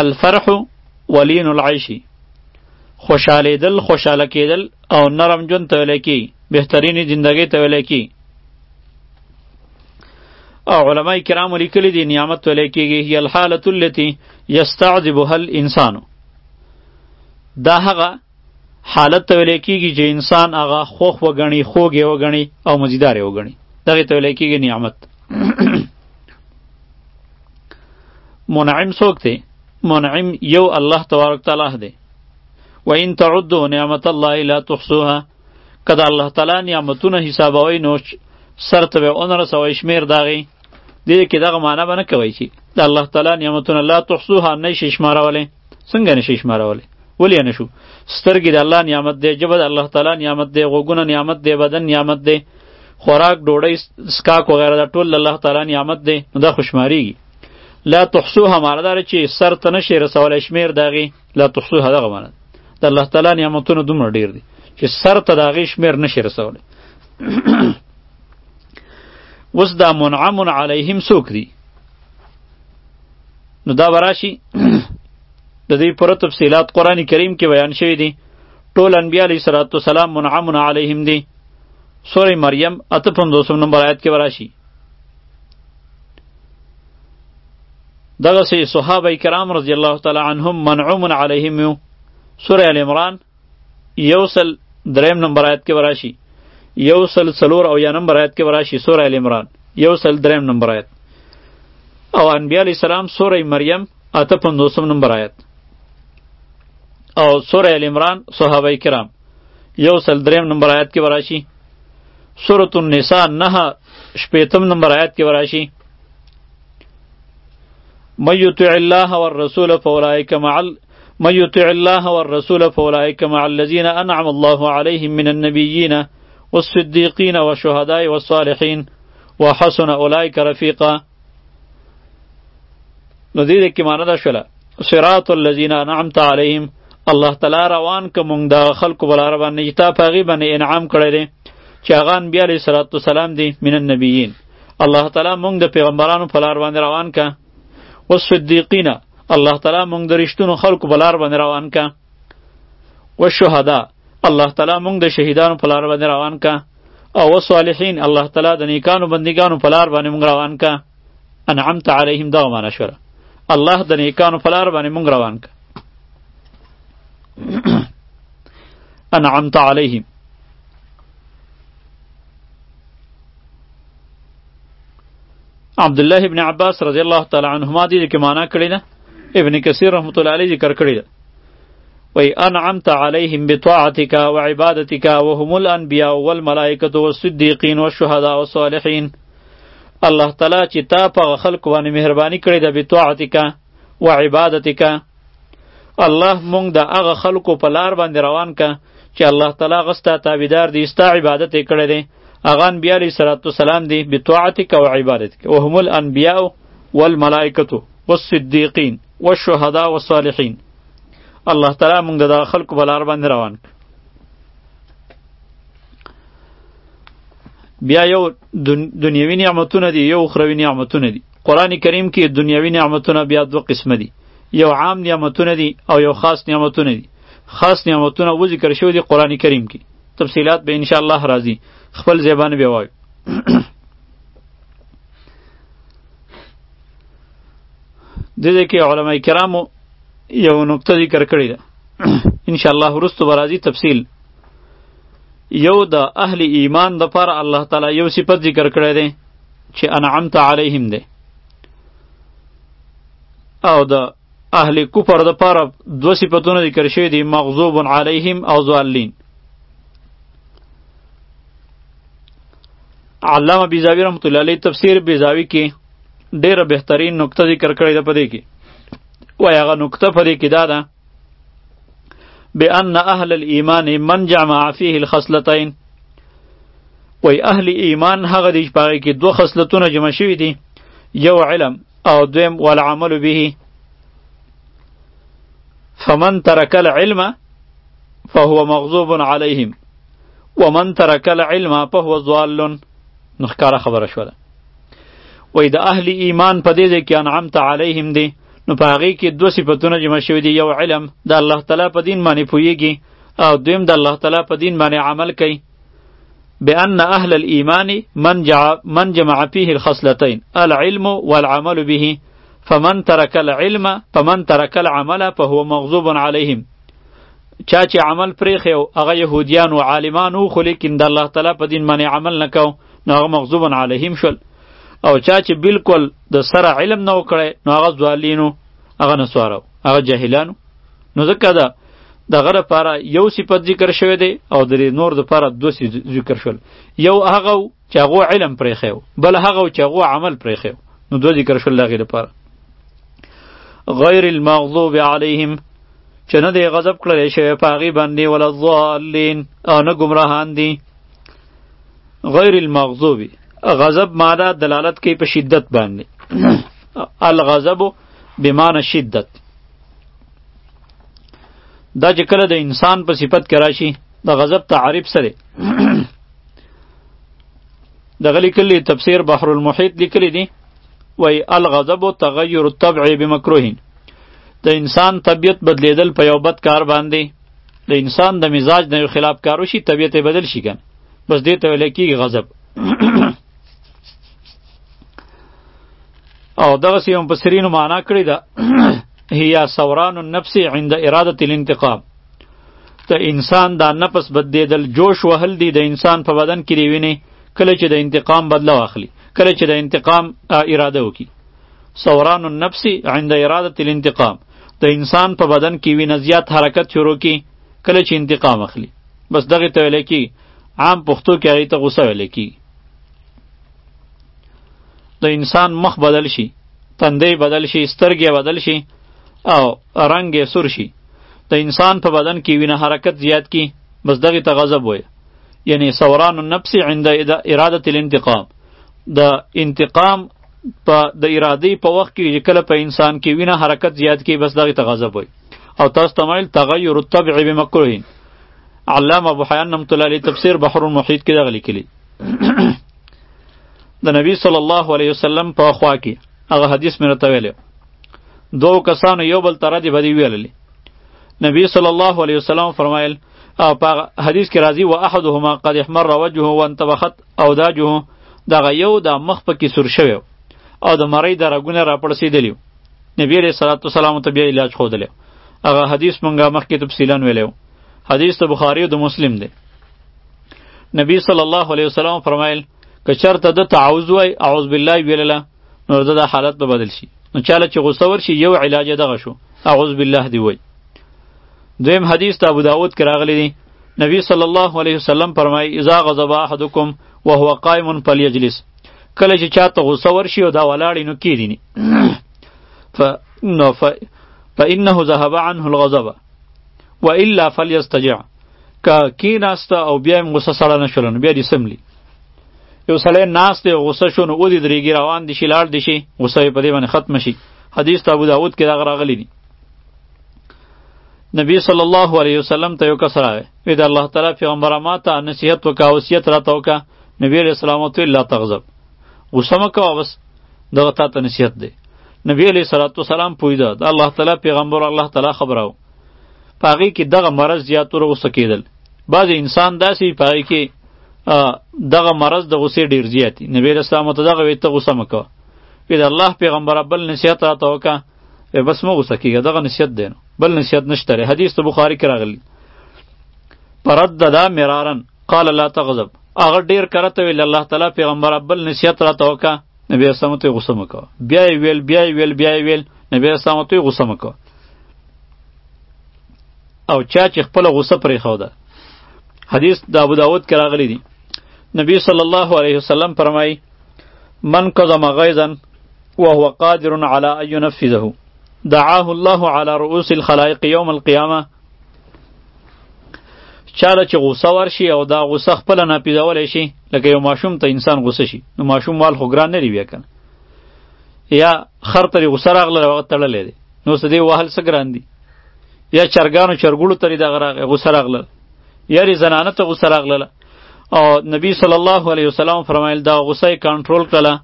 الفرح ولین العیش خوشالیدل خوشاله کېدل او نرم ژوند ته ویل کی بهترینې زندګۍ ته ویل کی او علما کرام لیکلي دي نعمت ویل کېږي هي الحالة التي یستعذبها الانسان دا هغه حالت ته ویل کېږي چې انسان هغه خوښ وګڼي خوږ یې وګڼي او مزیدار یې وګڼي دغې ته ویل کېږي نعمت منعم څوک دی منعم یو الله تبارک تعالی دی و ان تعدو نعمت الله لا تحصوها کدا الله تعالی نعمتونه حسابوي نو سر ته به اون رسوي شمیر داغي دې کې دغه معنی باندې کوي چې د الله تعالی نعمتونه لا تحصوها نه شي شمارولې څنګه نه شي شمارولې ولې نه شو سترګې د الله نعمت دی جبه د الله تعالی نعمت دی غوګونه نعمت دی بدن نعمت دی خوراک ډوډۍ سکاک وغیره دا ټول الله تعالی نعمت دی نو دا خوشماریږي لا تحسوها معنی داره چې سر ته نشي رسولی شمیر دغې لا تحسوها دغه معنی د الله تعالی نعمتونه دومره ډیر دي چې سر ته د هغې شمیر نشي رسولی اوس دا منعم علیهم څوک دي نو دا براشي د دې پوره تفصیلات قرآن کریم کې بیان شوي دي ټول انبیا علیه صلات وسلام منعم علیهم دي سورې مریم اته پنځوسم نمبر آیت کې وراشي دغه سي صحابه کرام رضی الله تعالی عنهم منعوم علیهم یو سورې ال عمران یوسل دریم نمبر آیت کې وراشي یوسل څلور او یا نمبر آیت کې وراشي سوره ال عمران یوسل دریم نمبر آیت او انبیاء علی السلام سوره مریم اته پنځوسم نمبر آیت او سوره ال عمران صحابه کرام یو سل دریم نمبر آیت کې وراشي سورۃ النساء نه شپیتم نمبر آیت کې وراشي من یطع الله والرسول فاولئک مع من يطع الله والرسول فأولئك مع الذين أنعم الله عليهم من النبيين والصديقين والشهداء والصالحين وحسن أولئك رفيقا نو دې کې معنی دا شوله صراط الذين انعمت عليهم الله تعالی روان ک مونږ د خلکو بلاره باندې چې تا په هغې باندې انعام کړی دی چې هغه انبیا علیه صلات وسلام دي من النبیین الله تعالی مونږ د پیغمبرانو په لار باندې روان که والصدیقین الله تعالی مونږ د رښتونو خلکو په لار باندې روان کا والشهدا الله تعالی مونږ د شهیدانو په لار باندې روان کا او والصالحین الله تعالی د نیکانو بندګانو په لار باندې مونږ روان کا انعمت علیهم دغه معنا شوه الله د نیکانو په لار باندې مونږ روان کا انعمت علیهم عبد الله ابن عباس رضی الله تعالی عنهما دې کې معنا کړی ده ابن کثیر رحمت الله علیه ذکر کړی ده وی انعمت علیهم بطاعتک وعبادتک وهم الانبیاء والملائکه والصدیقین والشهداء والصالحین الله تعالی چې تا په خلق باندې مهرباني کړې ده بطاعتک و عبادتک الله مونږ د هغه خلکو په لار باندې روان کا چې الله تعالی غستا تابعدار دي ستا عبادت یې کړی دی هغه انبیا علیه صلات وسلام دي بطاعتک او عبادتک وهم الانبیاء والملائکه والصدیقین والشهداء والصالحین الله تعالی مونږ د خلکو په لار باندې روان کړ بیا یو دنیوي نعمتونه دي یو اخروي نعمتونه دي قران کریم کې دنیوي نعمتونه بیا دوه قسم دي یو عام نعمتونه دي او یو خاص نعمتونه دي خاص نعمتونه و ذکر شوی دي قران کریم کې تفصیلات به ان شاء الله راځي خپل زبان به وایو د دې کې علما کرامو یو نقطه ذکر کړې ده ان شاء الله ورستو برازي تفصیل یو د اهل ایمان د پر الله تعالی یو صفت ذکر کړی دی چې انعمت علیهم دی او د اهل کفر د پاره دو صفاتونه ذکر شوی دي مغضوب علیهم او ضالین علامه بیزاوی رحمت الله علیه تفسیر بیزاوی کې ډیره بهترین نکته ذکر کړې ده په دې کې وای هغه نکته په دې کې دا ده بأن أهل الإيمان من جمع فيه الخصلتين وای اهل ایمان هغه دی چې پاره کې دوه خصلتونه جمع شوي دي یو علم او دویم والعمل به فمن ترک العلم فهو مغضوب عليهم ومن ترک العلم فهو ضال نو ښکاره خبره شوه وای د اهل ایمان په دې ځای کې انعمت علیهم دی نو په هغې کې دوه صفتونه جمع شوي دي یو علم د الله تعالی په دین باندې پوهیږي او دویم د الله تعالی په دین باندې عمل کوي بأن أهل الإيمان من, جع من جمع فيه الخصلتين العلم والعمل به فمن ترك العلم فمن ترك العمل فهو مغضوب عليهم چا چې عمل پرېښی او هغه یهودیان او عالمان وو خو لیکن د الله تعالی په دین باندې عمل نه کو نو هغه مغضوب علیهم شول او چا چې بالکل د سره علم نه وکړی نو هغه ځوالینو هغه نسوارو هغه جاهلانو نو ځکه دا دغه لپاره یو صفت ذکر شوی دی او درې نور د لپاره دوه ذکر شول یو هغه چې هغه علم پرې خېو بل هغه چې هغه عمل پرې خېو نو دوه ذکر شول دغه لپاره غیر المغضوب علیهم چې نه دی غضب کړل شوی په هغه باندې ولا ضالین او نه گمراهان دي غیر المغضوب غضب ماده دلالت کوي په شدت باندې الغضب بمعنى شدت دا چې کله د انسان په صفت کې راشي د غضب تعریف سره د غلی کلی تفسیر بحر المحیط لیکلی دی وای الغضب تغیر الطبع بمکروه د انسان طبیعت بدلیدل په یو بد کار باندې د انسان د مزاج نه خلاف کارو شي طبیعت بدل شي کنه بس دې ته ویل کېږي غضب او دغه سیم په سرینو معنا کړی دا هي سوران النفس عند اراده الانتقام ته انسان دا نفس بدیدل جوش وهل دی د انسان په بدن کې ریوینه کله چې د انتقام بدله واخلي کله چې د انتقام اراده وکي سوران النفس عند اراده الانتقام د انسان په بدن کې وینه زیات حرکت شروع کی کله چې انتقام اخلي بس دغه ته ویل کی عام پښتو کې هغه ته غوسه ویل کی د انسان مخ بدل شي تندې بدل شي سترګې بدل شي او رنگ یې سور شي د انسان په بدن کې وینه حرکت زیات کی بس دغه ته غضب وي یعنی سوران النفس عند اراده الانتقام د انتقام په د ارادې په وخت کې چې کله په انسان کې وینه حرکت زیات کی بس دغه ته غضب وي او تاسو تمایل تغیر الطبع بمکروه علامه ابو حیان رحمت الله علیه تفسیر بحر المحیط کې دغه لیکلی د نبی صلی الله علیه وسلم په خوا کې هغه حدیث مې راته ویلی دوو کسانو یو بل ته ردې بدې ویللې نبی صلی الله علیه وسلم فرمایل او په حدیث کې راځي و احدهما قد احمر وجهه وانتبخت او داجه دغه یو د مخ په کې سور شوی او د مرۍ د رګونه راپړسېدلی نبی علیه صلات وسلام ته بیا علاج ښودلی هغه حدیث مونږه مخکې تفصیلا ویلی حدیث د بخاري او د مسلم دی نبی صلی الله علیه وسلم فرمایل که چرته د تعوذ وای اعوذ بالله ویلله نو د حالت به بدل شي نو چاله چې غوسه ورشي یو علاج دغه شو اعوذ بالله دی وای دویم حدیث ته ابو داود کې راغلی دی نبی صلی الله علیه وسلم فرمای اذا غضب احدکم وهو قائم فليجلس کله چې چاته غوسه ورشي او دا ولاړ نو کیدینی ف نو ف فانه ذهب عنه الغضب و الا فلیستجع که کیناست او بیا هم غصه سړه نه شول نو بیا دې سملی یو سړی ناست دی غصه شو نو ودې درېږي روان دي شي لاړ دي شي غصه یې په دې باندې ختمه شي حدیث ته ابو داود کې دغه راغلی دی نبی صلی الله علیه وسلم ته یو کس راغی وی د الله تعالی پیغمبره ما ته نصیحت وکړه وصیت راته وکړه نبی علیه السلام ورته ویل لا تغضب غوسه مه کوه بس دغه تا ته نصیحت دی نبی علیه صلات وسلام پوهېده د الله تعالی پیغمبر الله تعالی خبره و په هغې کې دغه مرض زیات ور غوسه کېدل بعض انسان داسې په هغې کې دغه مرض د غوسې ډېر زیات نبی علیه السلام ته دغه وی ته غوسه مه کوه وی د الله پیغمبر بل نصیحت راته وکړه ای بس مو غوسه کیږه دغه نصیحت دی نو بل نصیحت نشته لري حدیث ته بخاری کې راغلی پرد دا مرارن قال لا تغضب هغه ډیر کرته ویل الله تعالی پیغمبر بل نصیحت را توکا نبی اسلام ته غوسه مکو بیا ویل بیا ویل بیا ویل نبی اسلام ته غوسه مکو او چا چې خپل غوسه پرې خو ده حدیث د ابو داود کې راغلی دی نبی صلی الله علیه وسلم فرمایي من کظم غیظا وهو قادر على ان ينفذه دعاه الله على رؤوس الخلائق يوم القيامه چاله چې غوسه ورشي او دا غوسه خپل نه پیدول شي لکه یو ماشوم ته انسان غوسه شي نو ماشوم وال خو ګران نه دی بیا کنه یا خر ترې غوسه راغله وخت تړلې دی نو څه دی وهل څه ګران دي یا چرګانو چرګوړو ترې دغه راغله غوسه راغله یا زنانه ته غوسه راغله او نبی صلی الله علیه وسلم فرمایل دا غصه کنټرول کړه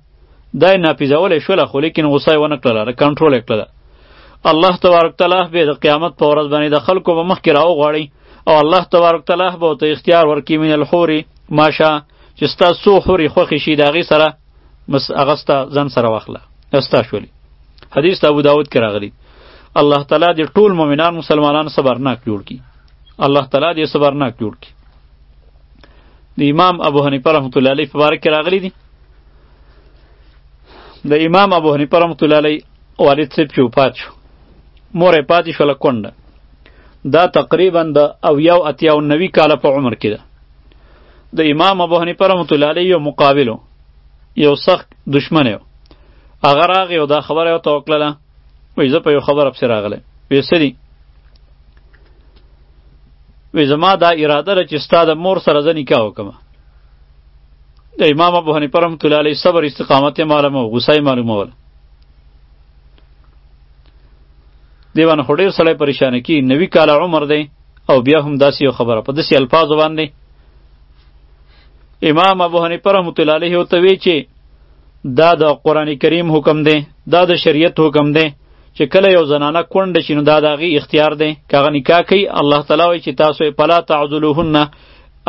دا ناپیزول شو خو لیکن غصه ونه کړه کنټرول کړه الله تبارک تعالی به د قیامت په ورځ باندې د خلکو په مخ کې راو غواړي او الله تبارک تعالی به ته اختیار ورکړي من الحوری ماشه چې ستا سو حوری خوښ شي دا غي سره مس اغستا ځن سره واخله استا شولې حدیث ابو داود کې راغلی الله تعالی دې ټول مؤمنان مسلمانان صبرناک جوړ کړي الله تعالی دې صبرناک جوړ کړي د امام ابو حنیفه رحمت الله علیه په باره کې راغلي دي د امام ابو حنیفه رحمت الله علیه والد صاحب چې وفات شو مور یې پاتې شوله کونډه دا تقریبا د اویاو اتیاو نوي کاله په عمر کې ده د امام ابو حنیفه رحمت الله علیه یو مقابل یو سخت دشمن یو هغه راغی او دا خبره یې ورته وکړله وای زه په یو خبره پسې راغلی وې څه دي وې زما دا اراده ده چې ستا د مور سره زه نکاح وکړم د امام ابو حنیفه رحمت الله علیه صبر استقامت یې معلومه وه غوسه یې معلومه وله دیوان خو ډېر سړی پریشانه کی نوي کاله عمر دی او بیا هم داسې یو خبره په داسې الفاظو باندې امام ابو حنیفه رحمت الله علیه ورته وی چې دا د قران کریم حکم دی دا د شریعت حکم دی چې کله یو زنانه کونډه شي نو دا د هغې اختیار دی که هغه نکاح کوي الله تعالی وایي چې تاسو یې فلا تعضلوهن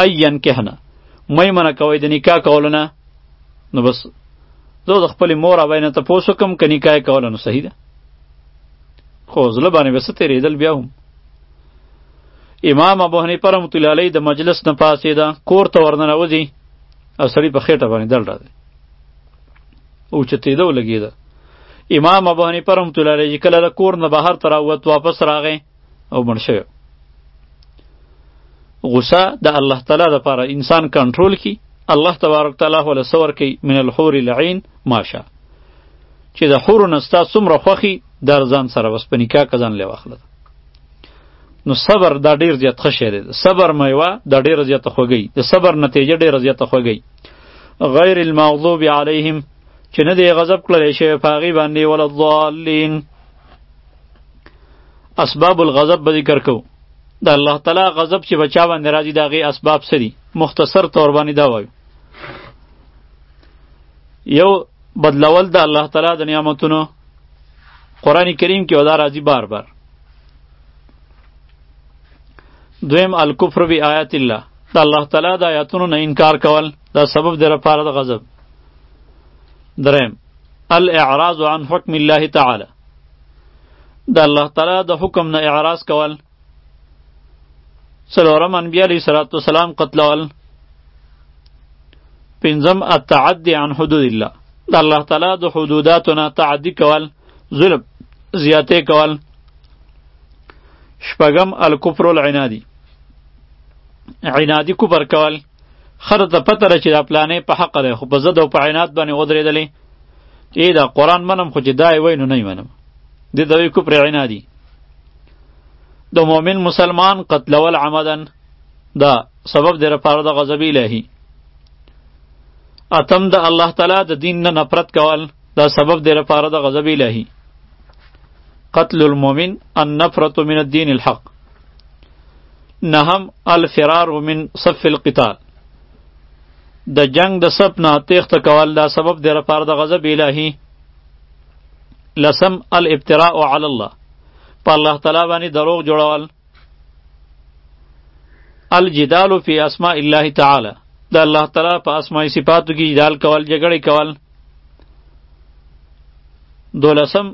ان ینکحنه مه یې منع کوئ د نکاح کولو نه نو بس زه د خپلې مور ابۍ نه تپوس وکړم که نکاح یې کوله نو صحیح ده خو زړه باندې به څه تېرېدل بیا هم امام ابو حنیفه رحمتالله علیه د مجلس نه پاڅېده کور ته ورننوځي او سړی په خېټه باندې دل راځي او چتېده ولګېده امام ابو حنیفه رحمت الله علیه کله د کور نه بهر ته راووت واپس راغی او مړ شوی غصه د الله تعالی دپاره انسان کنټرول کی الله تبارک تعالی ولا سور کی من الحور العین ماشا چې د حور نستا څومره خوخي در ځان سره وس په نکاح کزان لې واخله نو صبر دا ډیر زیات ښه شی دی صبر میوه دا ډیر زیات خوږی د صبر نتیجه ډیر زیات خوږی غیر المغضوب علیهم چې نه دی غضب کړل شي په هغه باندې ولا الضالین اسباب الغضب به ذکر کو د الله تعالی غضب چې بچا باندې راځي دا غي اسباب سری مختصر تور باندې دا وایو یو بدلول د الله تعالی د نعمتونو قرآن کریم کې دا راځي بار بار دویم الکفر بی آیات الله د الله تعالی د آیاتونو نه انکار کول دا سبب دی لپاره د غضب دریم الاعراض عن حکم الله تعالی د الله تعالی د حکم نه اعراض کول څلورم انبیاء علیه الصلاة والسلام قتلول پنځم التعدی عن حدود الله د الله تعالی د حدوداتو نه تعدی کول ظلم زیاته کول شپږم الکفر العنادی عنادی کفر کول خره ته پته ده چې دا پلانې په حق دی خو په ضد او په عینات باندې ودرېدلې ای دا قرآن منم خو چې دا یې وایي نو نه یې منم دې ته وایي کفر عنادي د مؤمن مسلمان قتلول عمدا دا سبب دی لپاره د غضب الهي اتم د الله تعالی د دین نه نفرت کول دا سبب دی لپاره د غضب الهي قتل المؤمن النفرة من الدين الحق نهم الفرار من صف القتال د جنگ د سب نه تیخت کول دا سبب دی لپاره د غضب الهی لسم الابتراء علی الله په الله تعالی باندې دروغ جوړول الجدال فی اسماء الله تعالی د الله تعالی په اسماعي صفاتو کې جدال کول جګړې کول دولسم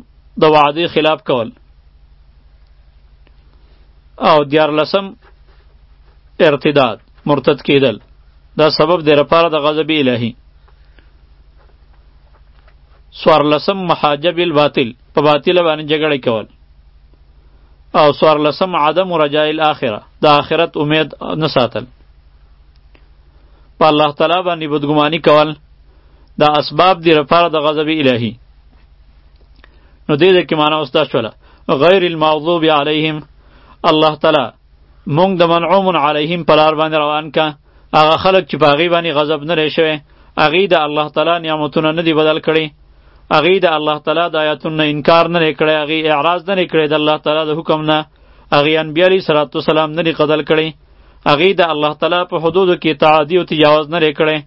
د وعده خلاف کول او دیار لسم ارتداد مرتد کېدل دا سبب دی لپاره د غضب الهي سوار لسم محاجب الباطل په باطل باندې جګړه کول او سوار لسم عدم رجاء الاخره د آخرت امید نه ساتل په الله تعالی باندې بدګماني کول دا اسباب دی لپاره د غضب الهي نو دې دې کې معنا اوس دا شوله غیر المغضوب علیهم الله تعالی مونږ د منعوم علیهم په لار باندې روان کا هغه خلک چې په هغې باندې غضب نه شوی هغې د الله تعالی نعمتونه نه دي بدل کړي هغې د الله تعالی د آیاتونو انکار نه کړی هغې اعراض نه کړی د الله تعالی د حکم نه هغې انبیا علیه صلات وسلام نه دي قتل کړی هغې د الله تعالی په حدودو کې تعدي او تجاوز نه کړی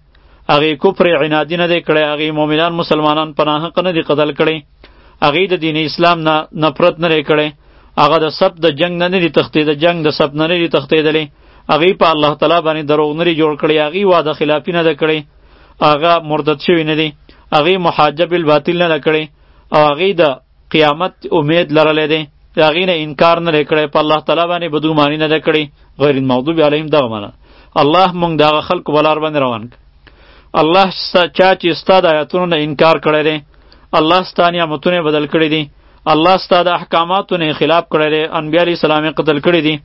هغه کفر عنادی نه دی کړی هغه مؤمنان مسلمانان پناه حق نه دی قتل کړی هغه د دین اسلام نه نفرت نه کړی هغه د سب د جنگ نه دی تختی د جنگ د سب نه دی تختیدلی هغه په الله تعالی باندې دروغ نه جوړ کړی هغه واده خلافی نه کړی هغه مرتد شوی نه دی هغه محاجب الباطل نه کړی او هغه د قیامت امید لرلې ده دا غینه انکار نه کړي په الله تعالی باندې بدو معنی نه کړي غیر المغضوب علیهم دا معنا الله مونږ دا خلق ولار باندې روان ک الله چا چې استاد آیاتونو نه انکار کړي دي الله ستانه نعمتونه بدل کړي دي الله ستاد احکاماتو نه خلاف کړي دي انبیاء علی السلام قتل کړي دي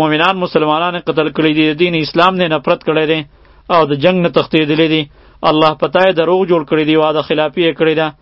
مؤمنان مسلمانان قتل کړي دي دین اسلام نه نفرت کړي دي او د جنگ نه تختیدلې دي الله پتاي دروغ جوړ کړي دي واده خلافی کړي ده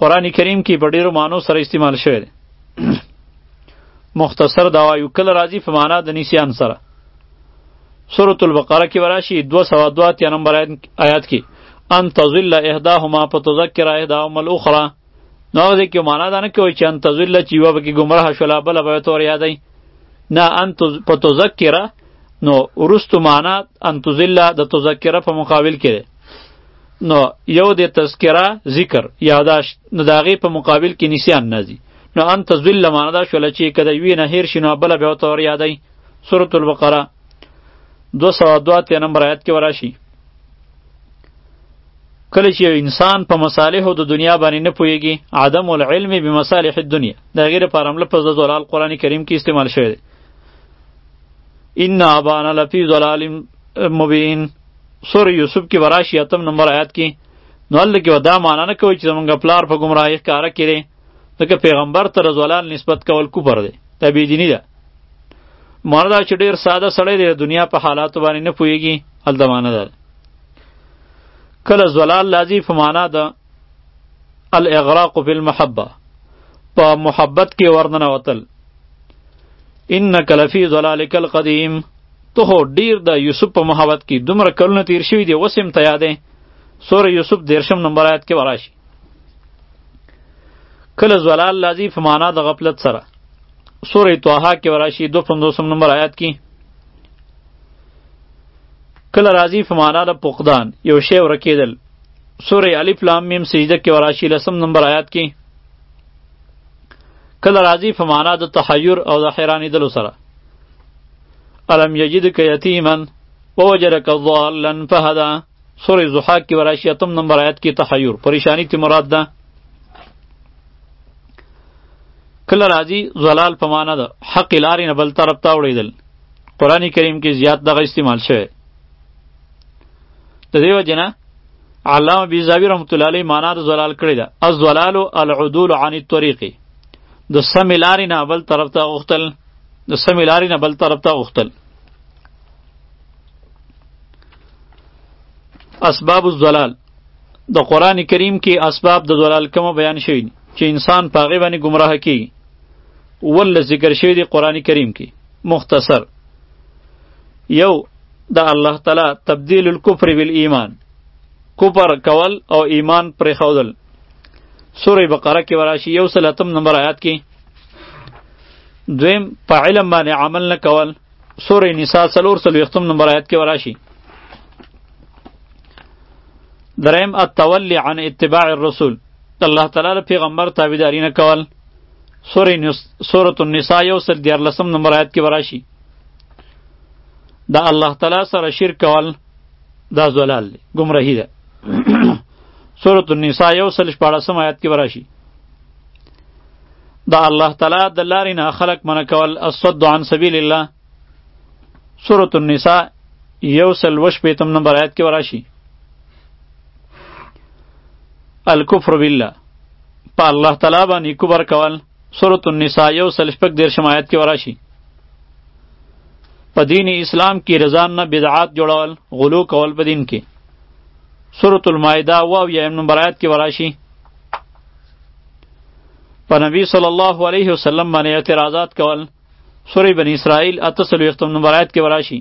قران کریم کې په ډیرو معنو سره استعمال شوی دی مختصر دا وایو کله راځي په معنا د نسیان سره سورۃ البقره کې وراشي 202 یا نمبر آیات کې ان تذل احداهما فتذكر احداهما الاخرى نو دې کې معنا دا نه کوي چې ان تذل چې یو به کې گمراه شول بل به تور یادای نه ان فتذكر نو ورستو معنا ان تذل د تذکره په مقابل کې نو یو د تذکره ذکر یاداشت نو د هغې په مقابل کې نسیان نازي نو ان تذل معنا دا شوله چې که د یوې نه هېر شي نو بله بیا ورته وریادوي سورة البقره دوه سوه دوه اتیا نمبر آیت کې وراشي کله چې انسان په مصالحو د دنیا باندې نه پوهیږي عدم العلم بمصالح الدنیا د هغې لپاره هم لفظ د ضلال قرآن کریم کې استعمال شوی دی ان ابانا لفی ضلال مبین سور یوسف کې وراشي اتم نمبر آیات کې نو الله کې ودا معنا نه کوي چې زمونږ پلار په گمراهی ښکارا کړي ځکه پیغمبر ته رزولان نسبت کول کوپر دی تبې دیني ده مردا چې ډیر ساده سړی دی دنیا په حالاتو باندې نه پوهیږي هلته معنا ده کله زلال لازی په معنا ده الاغراق فی المحبه په محبت کې ورننه وتل انک لفی ضلالک القدیم ته خو ډیر د یوسف په محبت کې دومره کلونه تیر شوي دي اوس هم ته یادې سوره یوسف دیرشم نمبر آیت کې وراشي کله زلال لازی په معنا د غفلت سره سوره طه کې وراشي دو پندوسم نمبر آیت کې کله راځي په معنا د پقدان یو شی ورکېدل سوره الف لام میم سجده کې وراشي لسم نمبر آیت کې کله راځي په معنا د تحیر او د حیرانېدلو سره الم یجدک یتیما ووجدک ضالا فهدا سورې زحاق کې وراشي اتم نمبر آیت کې تحیر پریشانی تی مراد ده کله راځي زلال په معنا ده حق لارې نه بل طرف ته وړېدل قرآن کریم کې زیات دغه استعمال شوی د دیو جنا علامه بیزاوی رحمت الله علیه معنا د زلال کړی ده الزلال العدول عن الطريق د سم لارې نه بل طرف ته غختل د سم لارې نه بل طرف ته غختل اسباب الزلال د قران کریم کې اسباب د زلال کوم بیان شوی چې انسان پاغه باندې گمراه کی ول ذکر شوی دی قران کریم کې مختصر یو د الله تعالی تبدیل الکفر بالایمان کفر کول او ایمان پرې خودل سوره بقره کې وراشي یو سلاتم نمبر آیات کې دویم په علم باندې عمل نه کول سوره نساء سلور سلوختم نمبر آیات کې وراشي دریم التولی عن اتباع الرسول الله تعالی پیغمبر تابعداري نه کول سورة النساء یو سل دیارلسم نمبر آیت کې وراشي دا الله تعالی سره شرک کول دا زلال دی گمراهی ده سورة النساء یو سل شپاړسم آیت کې وراشي دا الله تعالی د لارې نه خلق منع کول الصد عن سبیل الله سورة النساء یو سل وش پیتم نمبر آیت کې وراشي الکفر بالله په الله تعالی باندې کبر کول سورة النساء یو سل شپږ دېرشم آیت کې وراشي په دین اسلام کې رضان نه بدعات جوړول غلو کول په دین کې سورة المائده واو یا نمبر آیت کې وراشي په نبی صلی الله علیه وسلم باندې اعتراضات کول سورې بنی اسرائیل اته څلوېښتم نمبر آیت کې وراشي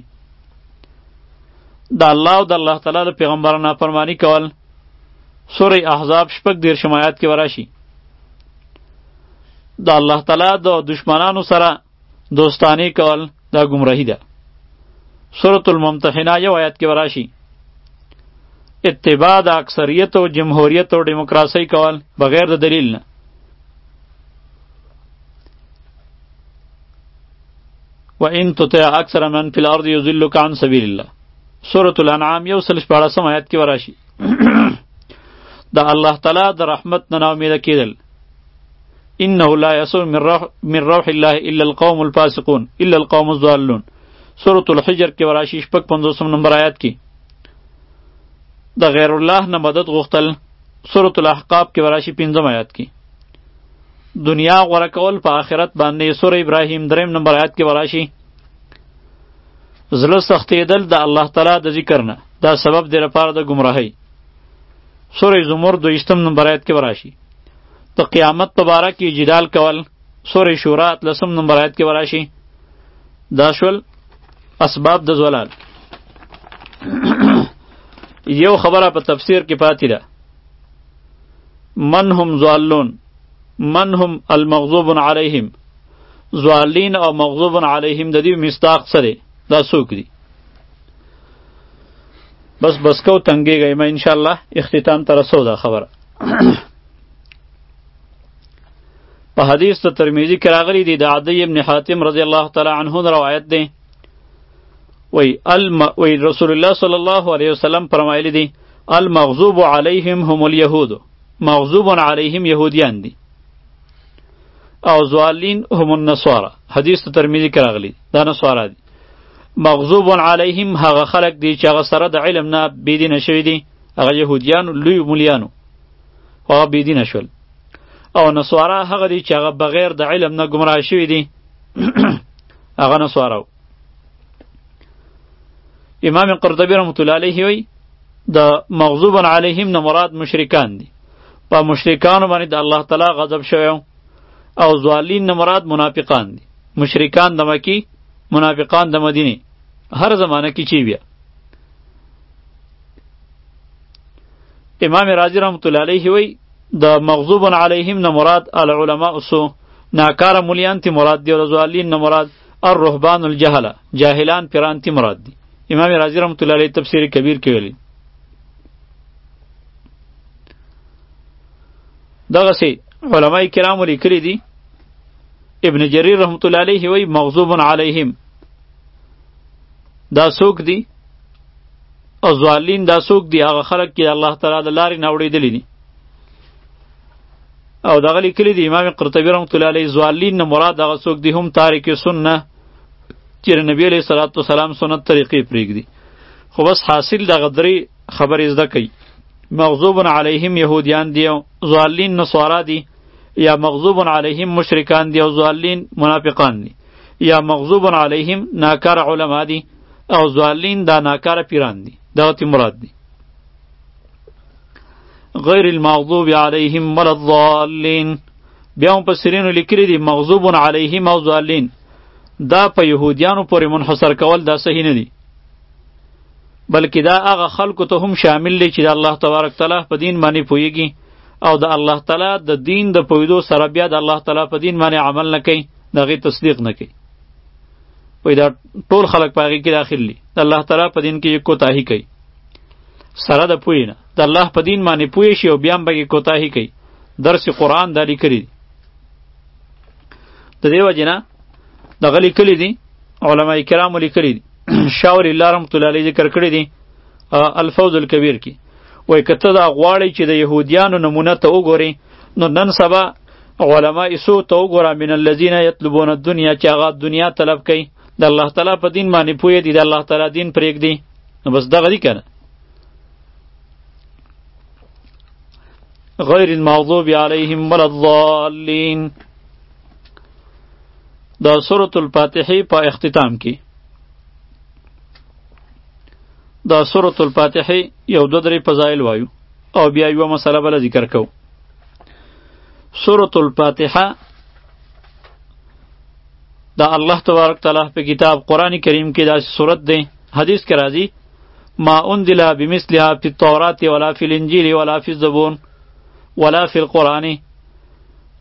د الله او د الله تعالی د پیغمبر نافرمانی کول سورې احزاب شپږ دېرشم آیت کې وراشي د الله تعالی د دشمنانو سره دوستانه کول دا گمراهی ده سورة الممتحنه یو آیت کې وراشي اتباع د اکثریت او جمهوریت او دیموکراسۍ کول بغیر د دلیل نه وان تطع اکثر من فی الارض یضلک عن سبیل الله سورة الانعام یو سل شپاړسم آیات کې وراشي د الله تعالی د رحمت نه ناامید کېدل انه لا یسر من روح, من روح الله الا القوم الفاسقون الا القوم الضالون سورة الحجر کې وراشي شپږ پنځوسم نمبر آیات کې د غیر الله نه مدد غوښتل سورة الاحقاب کې وراشي پنځم آیات کې دنیا غوړه کول په آخرت باندې سوره ابراهیم دریم نمبر آیات کې وراشي زړه سختېدل د الله تعالی د ذکر نه دا سبب دی لپاره د گمراهۍ سوره زمر دویشتم نمبر آیات کې وراشي د قیامت په باره کې جدال کول سوره شورا اتلسم نمبر آیات کې وراشي دا شول اسباب د زلال یو خبره په تفسیر کې پاتې ده من هم ضالون من هم المغضوب علیهم ضالین او مغضوب علیهم د دې مستاق سره دا څوک دي بس بس کو تنګیږئ ما ان شاء الله اختتام ته رسو دا خبره په حدیث ته ترمذی کې راغلی دی د عدی ابن حاتم رضی الله تعالی عنه روایت دی وی الم وی رسول الله صلی الله علیه وسلم فرمایلی دی المغضوب علیهم هم اليهود مغضوب علیهم یهودیان دی او زوالین هم النصارى حدیث ته ترمذی کې راغلی دا نصارا دي مغضوب علیهم هغه خلق دي چې هغه سره د علم نه بيدینه شوی دي هغه يهوديان لوی مليانو هغه بيدینه شول او نصارا هغه دي چې هغه بغیر د علم نه گمراه شوی دي هغه نه سوارو امام قرطبی رحمت الله علیه وی د مغضوب علیهم نه مراد مشرکان دي په مشرکانو باندې د الله تعالی غضب شوی او ظالین نه مراد منافقان دي مشرکان د مکی منافقان د مدینه هر زمانه کې چی بیا امام رازی رحمت الله علیه وی د مغضوب علیهم نه مراد العلماء سو ناکاره مولیان تی مراد دی رزوالین نه مراد الرهبان الجهله جاهلان پیران تی مراد دی امام رازی رحمت الله علیه تفسیر کبیر کې ویلي دغه سي علما کرام لیکلي دي ابن جریر رحمت الله علیه وی مغضوب علیهم دا سوک دی او ظالین دا سوک دی هغه خلق کې الله تعالی د لارې نه وړېدلې دي او دغه لیکلی دی امام قرطبی رحمت الله علیه زوالین نه مراد هغه څوک دی هم تارک سنت چې نبی علیه الصلاۃ والسلام سنت طریقې پرېږدي خو بس حاصل دغه درې خبرې زده کوي مغضوب علیهم یهودیان دی او زوالین نصارا دی یا مغضوب علیهم مشرکان دی او زوالین منافقان دی یا مغضوب علیهم ناکار علما دی او زوالین دا ناکار پیران دی دغه مراد دی غیر المغضوب علیهم ولا الضالین بیا هم په سرینو لیکلی دی مغضوب علیهم او ضالین دا په یهودیانو پورې منحصر کول دا صحیح نه دی بلکې دا هغه خلکو ته هم شامل دی چې د الله تبارک تعالی په دین باندې پوهیږي او د الله تعالی د دین د پویدو سره بیا د الله تعالی په دین باندې عمل نه کوي د هغې تصدیق نه کوي وایي دا ټول خلک په هغې کې داخل دي د الله تعالی په دین کې یې کوتاهي کوي سره د پوی نه د الله په دین باندې پوی شي او بیا هم بګي کوتاهی کوي درس قرآن دا لیکلی دی د دې وجه نه دغه لیکلی دی علما کرامو لیکلی دی شاور الله رحمت الله علیه ذکر کړی دی الفوز الکبیر کې وای کته دا غواړی چې د يهودیانو نمونه ته وګوري نو نن سبا علما ایسو ته وګوره من الذین یطلبون الدنیا چې هغه دنیا طلب کوي د الله تعالی په دین باندې پوهې دي د الله تعالی دین پرېږدي نو بس دغه دي کنه غیر المغضوب علیهم ولا الضالین دا سورۃ الفاتحه په اختتام کې دا سورۃ الفاتحه یو دوه درې فضایل وایو او بیا یو مسله بل ذکر کوو سورۃ الفاتحه دا الله تبارک تعالی په کتاب قرآن کریم کې دا صورت دی حدیث کې راځي ما انزل بمثلها فی التورات ولا فی الانجیل ولا فی الزبون ولا فی القرآن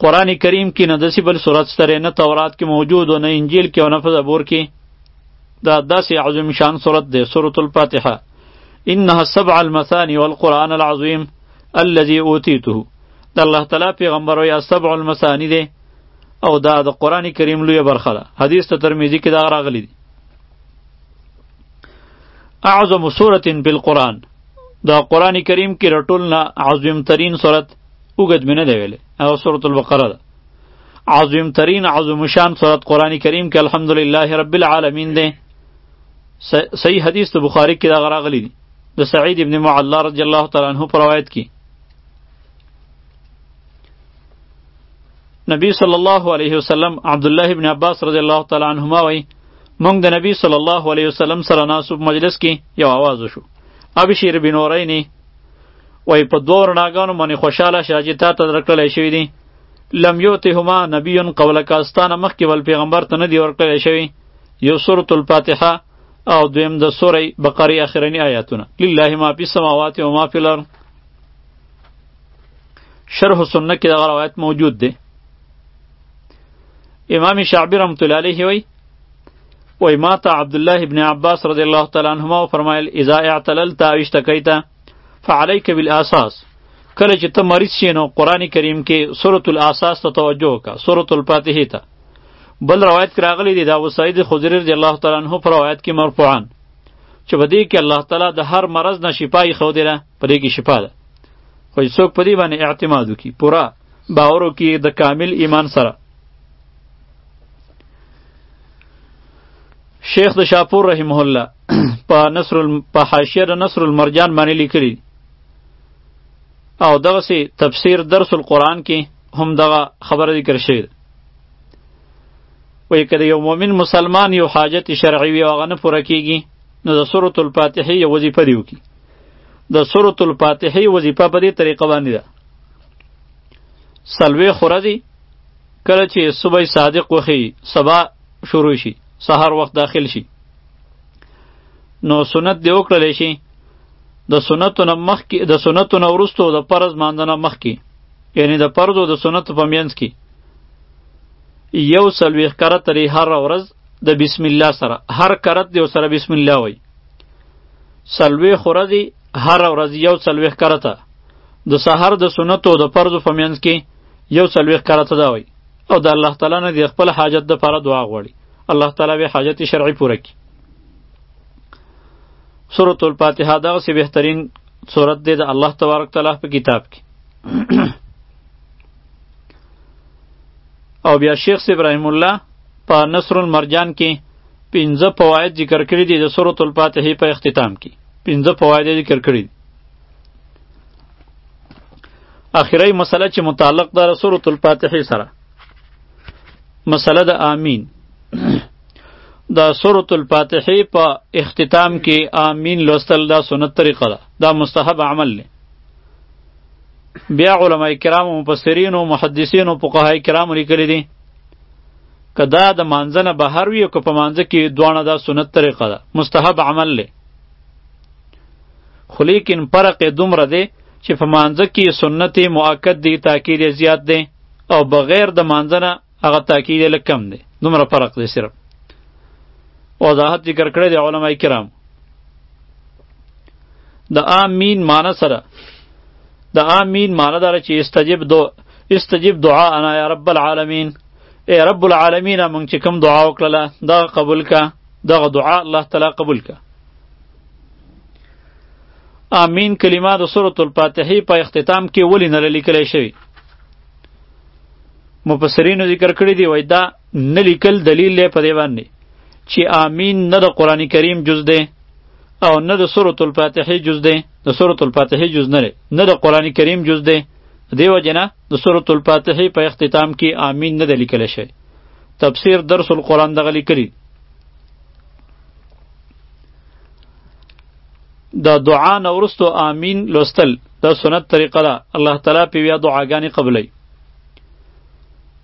قرآن کریم کې نه دسی بل صورت ستره نه تورات کې موجود او نه انجیل کې او نه په زبور کې دا داسې عظیم شان صورت دی سورة الفاتحه انها السبع المثاني والقرآن العظیم الذي اوتیته د الله تعالی پیغمبر او یا سبع المثانی دی او دا د قران کریم لوی برخه ده حدیث ته ترمذی کې دا راغلی دی اعظم سوره بالقران دا قران کریم کې رټول نه عظیم ترین سورت وګد منه دی ویلې او سوره البقره ده عظیم ترین عظیم شان سورت قران کریم کې الحمدلله رب العالمین دی صحیح حدیث ته بخاری کې دا راغلی دی د سعید ابن معلا رضی الله تعالی عنہ پر روایت کې نبی صلی الله علیه وسلم عبد الله ابن عباس رضی الله تعالی عنهما وای مونږ د نبی صلی الله علیه وسلم سره ناسو مجلس کې یو आवाज وشو ابشیر بن اورینی وای په دوه رڼاګانو باندې خوشاله شه چې تا ته درکړل شوی دی لم یوتهما نبی قبل کاستانه مخکې ول پیغمبر ته نه دی ورکړل شوی یو سورۃ الفاتحه او دویم د سورې بقره اخرنی آیاتونه لله ما فی السماوات و ما فی الارض شرح سنه کې دغه روایت موجود دی امام شعبی رحمت الله علیه وی وی ما ته عبد الله ابن عباس رضی الله تعالی عنهما فرمایل اذا اعتللت او اشتکیت فعليك بالاساس کله چې ته مریض شې نو قران کریم کې سورۃ الاساس ته توجه وکړه سورۃ الفاتحه ته بل روایت کې راغلی دی دا ابو سعید خدری رضی الله تعالی عنه پر روایت کې مرفوعاً چې په دې کې الله تعالی د هر مرض نه شفا یې ښودې ده په دې کې شفا ده خو چې څوک په دې باندې اعتماد وکړي پوره باور وکړي د کامل ایمان سره شیخ د شاپور رحمه الله په نصر په حاشیه د نصر المرجان باندې لیکلی او دغه سي تفسیر درس القرآن کې هم دغه خبره ذکر شوې ده وای کړي یو مؤمن مسلمان یو حاجت شرعي وي هغه نه پوره کیږي نو د سورۃ الفاتحه یو وظیفه دی وکي د سورۃ الفاتحه وظیفه په دې طریقه باندې ده سلوي خورزي کله چې صبح صادق وخی سبا شروع شي سحر وخت داخل شي نو سنت دی وکړل شي د سنتو نه مخکې د سنتو نه وروسته د فرض مانځنه مخکې یعنی د فرض او د سنتو په مینځ کې یو څلوېښت کرت لري هره ورځ د بسم الله سره هر کرت دی سره بسم الله وای څلوېښت ورځې هره ورځ یو څلوېښت کرته د سحر د سنتو د فرضو په منځ کې یو څلوېښت کرته دا وای او د الله تعالی نه د خپل حاجت د پاره دعا غواړي الله تعالی به حاجت شرعي پوره کړي سورۃ الفاتحه دا سه بهترین سورۃ دی د الله تبارک تعالی په کتاب کې او بیا شیخ صاحب رحم الله په نصر المرجان کې پنځه فواید ذکر کړي دي د سورۃ الفاتحه په اختتام کې پنځه فواید ذکر کړي دي اخیری مسله چې متعلق ده سورۃ الفاتحه سره مسله د آمین د سورۃ الفاتحه په اختتام کې آمین لوستل دا سنت طریقه ده دا مستحب عمل دی بیا علما کرام او مفسرین او محدثین او فقهای کرام لیکلي دي کدا د مانځنه بهر وي او که په مانځ کې دوانه دا سنت طریقه ده مستحب عمل له خو لیکن فرق دومره دی چې په مانځ کې سنت مؤکد دی تاکید زیات دی او بغیر د مانځنه هغه تاکید لږ کم دی دومره فرق دی صرف وضاحت ذکر کړی دی علما کرام د آمین معنی سره د آمین معنی داره چې استجب دو استجب دعا انا یا رب العالمین ای رب العالمین مونږ چې کوم دعا وکړله دا قبول کا دغه دعا الله تعالی قبول کا آمین کلمه د سورۃ الفاتحه په اختتام کې ولې نه لیکل شوی مفسرینو ذکر کړی دی وای دا نه لیکل دلیل دی په دی باندې چې امین نه د قران کریم جز دی او نه د سورۃ الفاتحه جز دی د سورۃ الفاتحه جز نه نه د قران کریم جز دی دیو جنا د سورۃ الفاتحه په اختتام کې امین نه د لیکل شي تفسیر درس القرآن دغه لیکلی د دعا نه وروسته آمین لوستل دا سنت طریقه ده الله تعالی په بیا دعاګانې قبلوي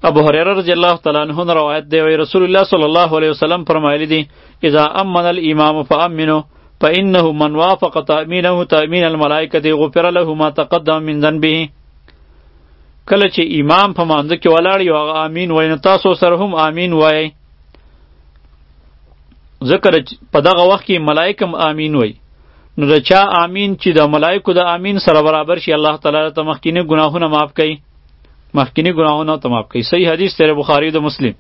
ابو هريره رضی الله تعالی عنہ روایت دی وی رسول الله صلی الله علیه وسلم فرمایلی دی اذا امن الامام فامنوا فانه من وافق تامینه تامین الملائکه غفر له ما تقدم من ذنبه کله چې امام په مانځ کې ولاړ یو امین وای نو تاسو سره هم امین وای ذکر په دغه وخت کې ملائکم امین وای نو د چا امین چې د ملائکو د امین سره برابر شي الله تعالی ته مخکینی ګناهونه معاف کړي مخکینی ګناهونه ته معاف کړي صحیح حدیث تیر بخاری او مسلم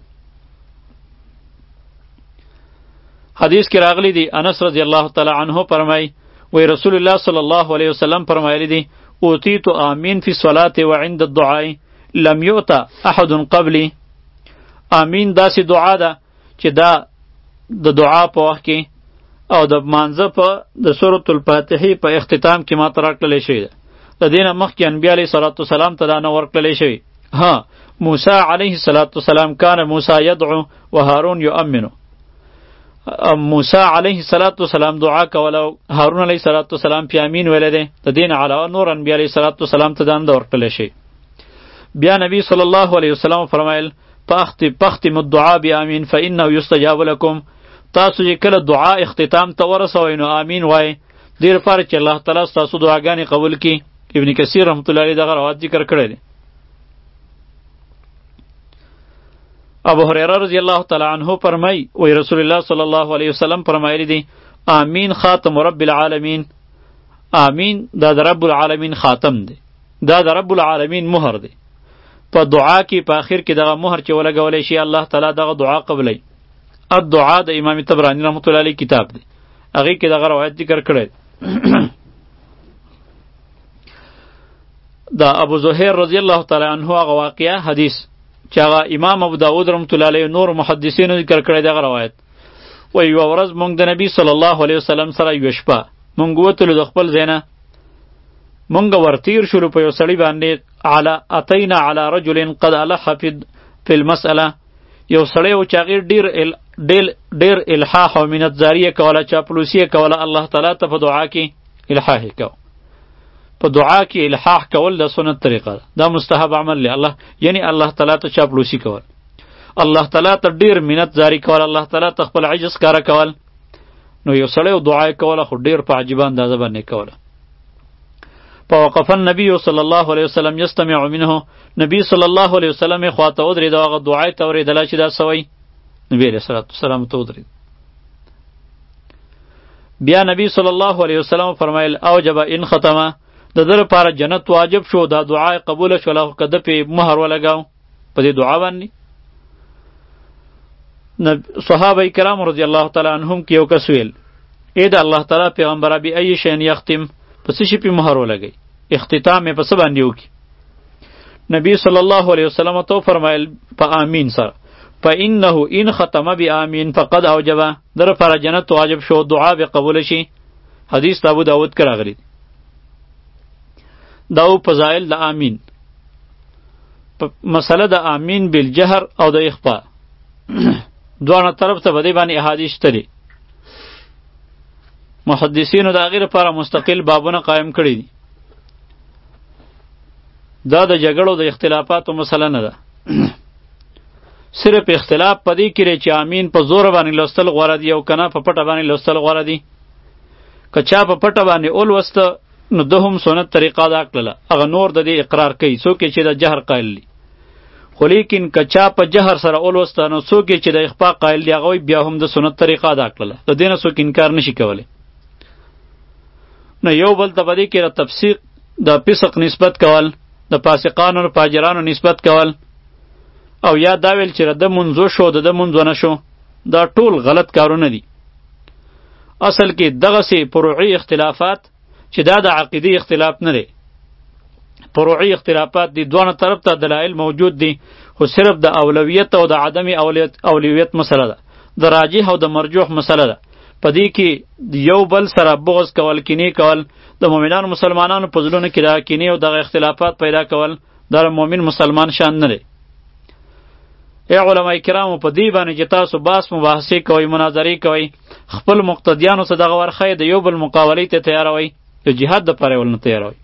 حدیث کې راغلی دی انس رضی الله تعالی عنه فرمای وی رسول الله صلی الله علیه وسلم فرمایلی دی اوتیت امین فی الصلاه و عند الدعاء لم یؤت احد قبلی امین داسې دعا ده چې دا د دعا په وخت کې او د مانزه په د سورۃ الفاتحه په اختتام کې ما ترا کړل شوی ده د دینه مخکې انبیاء علیه صلوات والسلام ته دا نه ورکړل شوی ها موسی علیه صلوات والسلام کان موسی یدعو و هارون یؤمنو موسی علیه صلوات والسلام دعا کوله هارون علیه صلوات والسلام پیامین ویل ده د دین علاوه نور انبیاء علیه صلوات والسلام ته دا نه ورکړل شوی بیا نبی صلی الله علیه وسلم فرمایل پخت پخت مدعا بی امین فانه یستجاب لكم تاسو چې کله دعا اختتام ته ورسوئ نو امین وای دیر پر چې الله تعالی تاسو دعاګانې قبول کړي ابن کثیر رحمت الله علیه دغه روایت ذکر کړی دی ابو هريره رضی الله تعالی عنہ فرمای او رسول الله صلی الله علیه وسلم فرمایلی دی آمین خاتم رب العالمین آمین دا رب العالمین خاتم دی دا د رب العالمین مهر دی په دعا کې په اخر کې دغه مهر چې ولګولی شي الله تعالی دغه دعا قبلوي الدعا د امام طبراني رحمت الله علیه کتاب دی هغې کې دغه روایت ذکر کړی د ابو زهیر رضی الله تعالی عنه هغه واقعه حدیث چې هغه امام ابو داود رحمت الله علیه نور محدثینو ذکر کړی دغه روایت و یو ورځ مونږ د نبی صلی الله علیه وسلم سره یو شپه مونږ وتلو د خپل زینه مونږ ورتیر شولو په یو سړی باندې علا اتینا علی رجل قد الح فی فی المسأله یو سړی او چاغیر ډیر ډیر ډیر الحاح او منت زاریه کوله چاپلوسی کوله الله تعالی ته په دعا کې الحاح کو په دعا کې الحاح کول د سنت طریقه ده دا مستحب عمل دی الله یعنی الله تعالی ته چاپلوسی کول الله تعالی ته ډیر منت جاری کول الله تعالی ته خپل عجز کار کول نو یو سړی دعا کوله خو ډیر په عجیب اندازه باندې کوله فوقف النبي صلی الله علیه وسلم یستمع منه نبی صلی الله علیه وسلم خواته ودرېد هغه دعا ته ورېدله چې دا سوی نبی علیه الصلاة والسلام ته ودرېد بیا نبی صلی الله علیه وسلم فرمایل اوجب ان ختمه د در لپاره جنت واجب شو دا دعا قبول شوله که ده پې مهر ولګاو په دې دعا باندې صحابه کرام رضی الله تعالی عنهم کې یو کس ویل اې د الله تعالی پیغمبره بی ای شین یختم په څه شي په مهر ولګي اختتام یې په څه باندې وکړي نبی صلی الله علیه وسلم تو فرمایل په امین سره فانه ان ختم بی امین فقد اوجب در پر جنت واجب شو دعا به قبول شي حدیث ابو داود کې راغلی دا او فضائل د امین مسله د امین بالجهر او د اخفا دوانه طرف ته بده باندې احادیث تللی محدثینو د غیر لپاره مستقل بابونه قائم کړی دي دا د جګړو د اختلافاتو مسله نه ده صرف اختلاف پدې کړي چې امین په زور باندې لوستل غوړه دی او کنه په پټه باندې لوستل غوړه دی که چا په پټه باندې اول وسته نو ده هم سنت طریقه دا کړله هغه نور د دې اقرار کوي څوک چې د جهر قائل دي خو لیکن که چا په جهر سره ولوسته نو څوک چې د اخفا قائل دي هغوی بیا هم د سنت طریقه ادا کړله د دې نه څوک انکار نشي کولی نو یو بل ته په دې کې د تفسیق د فسق نسبت کول د فاسقانو او فاجرانو نسبت کول او یا دا ویل چې د منځو شو د منځو نه شو دا ټول غلط کارونه دي اصل کې دغه سي فروعي اختلافات چې دا د عقیده اختلاف نه دی فروعي اختلافات دي دوه طرف ته دلایل موجود دي خو صرف د اولویت او د عدم اولیت اولیت مسله ده د راجح او د مرجوح مسله ده په دې کې یو بل سره بغض کول کینې کول د مؤمنانو مسلمانانو په زړونو کې دا کینې او دغه اختلافات پیدا کول دا مؤمن مسلمان شان نه دی ای علما کرامو په دې باندې چې تاسو باس مباحثه کوئ مناظرې کوئ خپل مقتدیانو سره دغه ورخه د یو بل مقابله ته تیاروئ د جهاد د پاره ولنه تیاروئ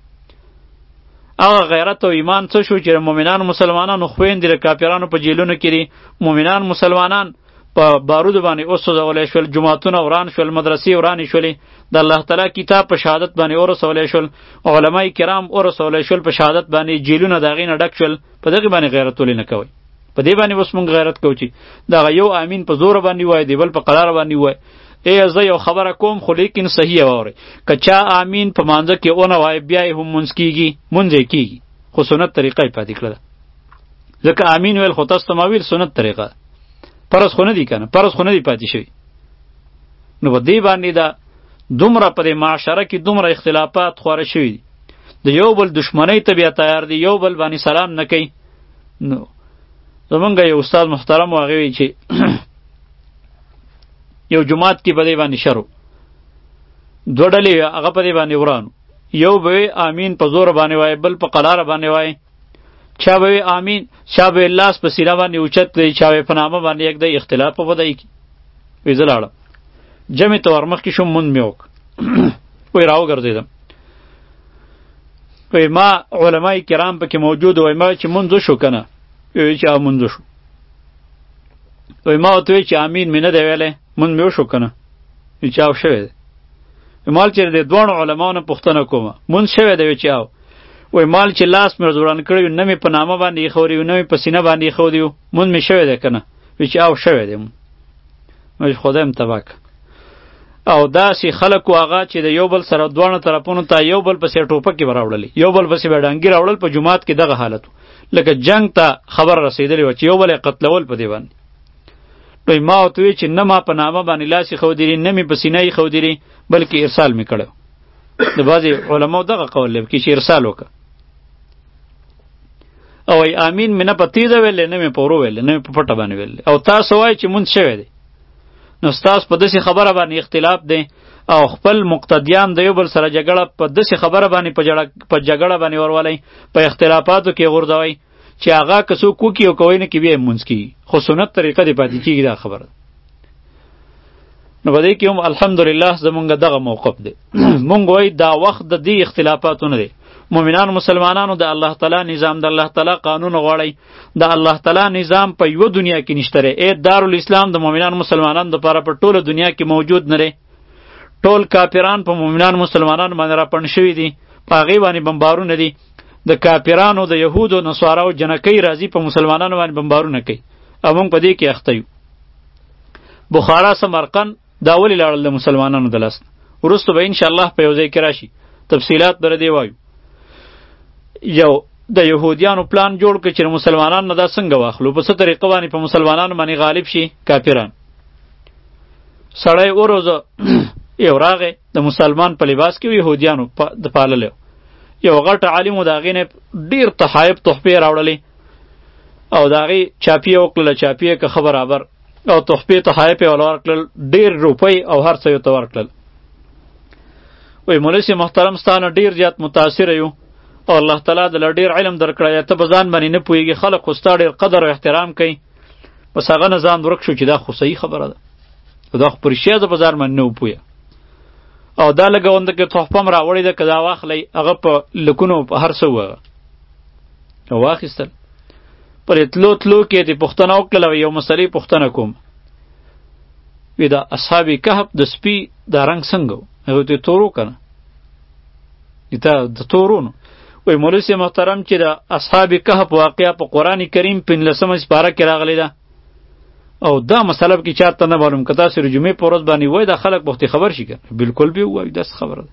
هغه غیرت او ایمان څه شو چې مؤمنان مسلمانانو خویندې د کافرانو په جیلونو کې دي مؤمنان مسلمانان په بارود باندې وسوځول شول جماعتونه وران شول مدرسې وران شولې د الله تعالی کتاب په شهادت باندې ورسول شول علما کرام ورسول شول په شهادت باندې جیلونه دغې نه ډک شول په دغه باندې غیرت ولې نه کوي په دې باندې وس مونږ غیرت کوو چې دا یو امین په زور باندې وای دی بل په قرار باندې وای ای زه یو خبره کوم خو لیکن صحیح وره کچا امین په مانځه کې اون وای بیا هم مونږ کیږي مونږ کیږي خو سنت طریقه پاتې کړل ځکه امین ویل خو تاسو ته ما ویل سنت طریقه پرس خو نه دی کنه پرس خو نه دی پاتې شوی نو په دې باندې دا دومره په دې معاشره کې دومره اختلافات خواره شوي دي د یو بل دشمنۍ ته بیا تیار دي یو بل باندې سلام نه کوي نو زمونږ یو استاد محترم و هغه چې یو جماعت کې په دې باندې شرو دوه ډلې هغه په دې باندې ورانو یو به امین په زور باندې وای بل په قلار باندې وای چا به آمین چا به لاس په سینه باندې اوچت دی چا به په نامه باندې یک د اختلاف په بدای کی وی زلاړه جمع ته ورمخ کې شوم مون میوک وی راو ګرځیدم وی ما علماي کرام پکې موجود وای ما چې منځ شو کنه وی چې منځ شو وی ما ته چې امین مینه دی ویلې مون میو شو کنه وی چې او شوه مال چې د دوه علماونو پښتنه کومه مون شوه دی چې او وای مال چې لاس مې ځوړان کړی نه مې په نامه باندې خوري نه مې په سینه باندې خو دیو مون مې شوی ده کنه وی چې او شوی دی مې خدایم تباک او داسې خلک واغه چې د یو بل سره دوه طرفونو ته یو بل پسې ټوپک کې راوړل یو بل پسې ډنګي راوړل په جماعت کې دغه حالت لکه جنگ ته خبر رسیدلی و چې یو بل قتلول په دی باندې نو ما ورته چې نه ما په نامه باندې لاسې خودري نه مې په سینه یې خودري بلکې ارسال مې کړو د بعضې علماو دغه قول دی چې ارسال وکړه او ای امین مې نه په تیزه ویلې نه مې په ورو ویلې نه مې په پټه باندې ویلې او تاسو وایئ چې مونځ شوی دی نو ستاسو په داسې خبره باندې اختلاف دی او خپل مقتدیان د یو بل سره جګړه په داسې خبره باندې په جګړه باندې ورولئ په اختلافاتو کې غورځوئ چې هغه که څوک کوکي او کوي نه کې بیا مونږ کی خو سنت طریقه دی پاتې کیږي دا خبره نو بده کې هم الحمدلله زمونږ دغه موقف دی مونږ وای دا وخت د دې اختلافاتو نه دی مؤمنان مسلمانانو د الله تعالی نظام د الله تعالی قانون غواړي د الله تعالی نظام په یو دنیا کې نشته ای دارالاسلام د مؤمنان مسلمانانو لپاره په ټوله دنیا کې موجود نه ټول کافران په مؤمنان مسلمانانو باندې راپڼ شوي دي په هغې باندې بمبارونه دي د کافرانو د یهودو نصاراو جنکۍ راځي په مسلمانانو باندې بمبارونه کوي او موږ په دې کې اخته یو بخارا سمرقند دا ولې لاړل د مسلمانانو د لاس وروسته به انشاءالله په یو ځای کې راشي تفصیلات بر دی وایو یو د يهوديانو پلان جوړ کړي چې مسلمانان نه دا څنګه واخلو په څه طریقه باندې په مسلمانانو باندې غالب شي کافران سړی وروزه یو راغې د مسلمان په لباس کې يهوديانو د پالل یو غټ عالم دا غینه ډیر تحایب تحفه راوړلې او دا غي چاپی او کله چاپی که خبر ابر او تحفه تحایب او لور کړل ډیر روپۍ او هر څه یو تور کړل وې مولوی محترم ستانه ډیر زیات متاثر یو او الله تعالی د ډیر علم درکړی ته بزان باندې نه پویږي خلق خوستا ډیر قدر او احترام کوي بس هغه نه ځان ورک شو چې دا خو صحیح خبره ده او دا خو پر شیا د بازار باندې نه وپویا او دا لګوند کې تحفه مر راوړی ده کدا واخلی هغه په لکونو په هر څه وغه واخیستل پر اتلو تلو کې د پښتنه وکړه یو مسلې پښتنه کوم وی دا اصحاب کهف د سپی دا رنگ څنګه هغه ته تورو کنه دا د تورونو وای مولوی سي محترم چې د اصحاب کهف واقعا په قران کریم په لسمه سپاره کې راغلی ده او دا مسله کې چاته نه معلوم کتا سره جمعې پر ورځ باندې وای دا خلک بوختي خبر شي کنه بالکل به وای داس خبره ده